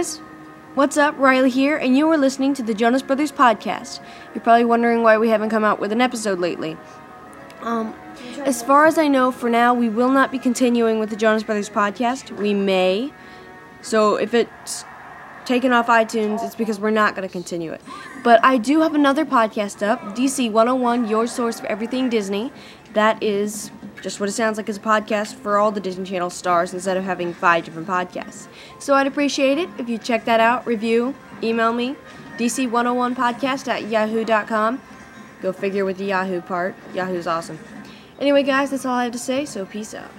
guys, what's up? Riley here, and you are listening to the Jonas Brothers podcast. You're probably wondering why we haven't come out with an episode lately. Um, as far as I know, for now, we will not be continuing with the Jonas Brothers podcast. We may. So if it's taken off iTunes, it's because we're not going to continue it. But I do have another podcast up, DC 101, your source for everything Disney. That is just what it sounds like as a podcast for all the Disney Channel stars instead of having five different podcasts. So I'd appreciate it if you check that out, review, email me, DC101podcast at yahoo.com. Go figure with the Yahoo part. Yahoo's awesome. Anyway, guys, that's all I have to say, so peace out.